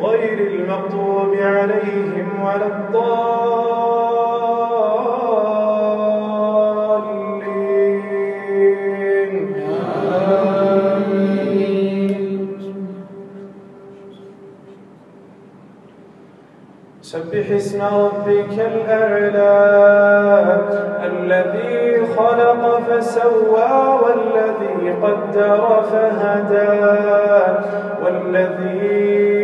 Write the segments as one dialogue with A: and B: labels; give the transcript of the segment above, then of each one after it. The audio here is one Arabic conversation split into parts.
A: غير المغضوب عليهم ولا الضالين. سبح اسم ربك الأعلى الذي خلق فسوى والذي قدر فهدى والذي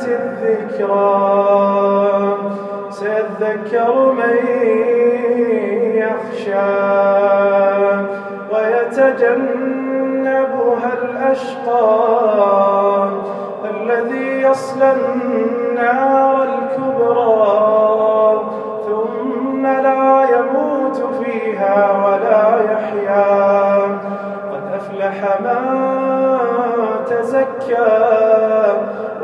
A: الذكرى سيذكر من يخشى ويتجنبها الأشقى الذي يصلى النار الكبرى ثم لا يموت فيها ولا يحيا. قد أفلح من تزكى.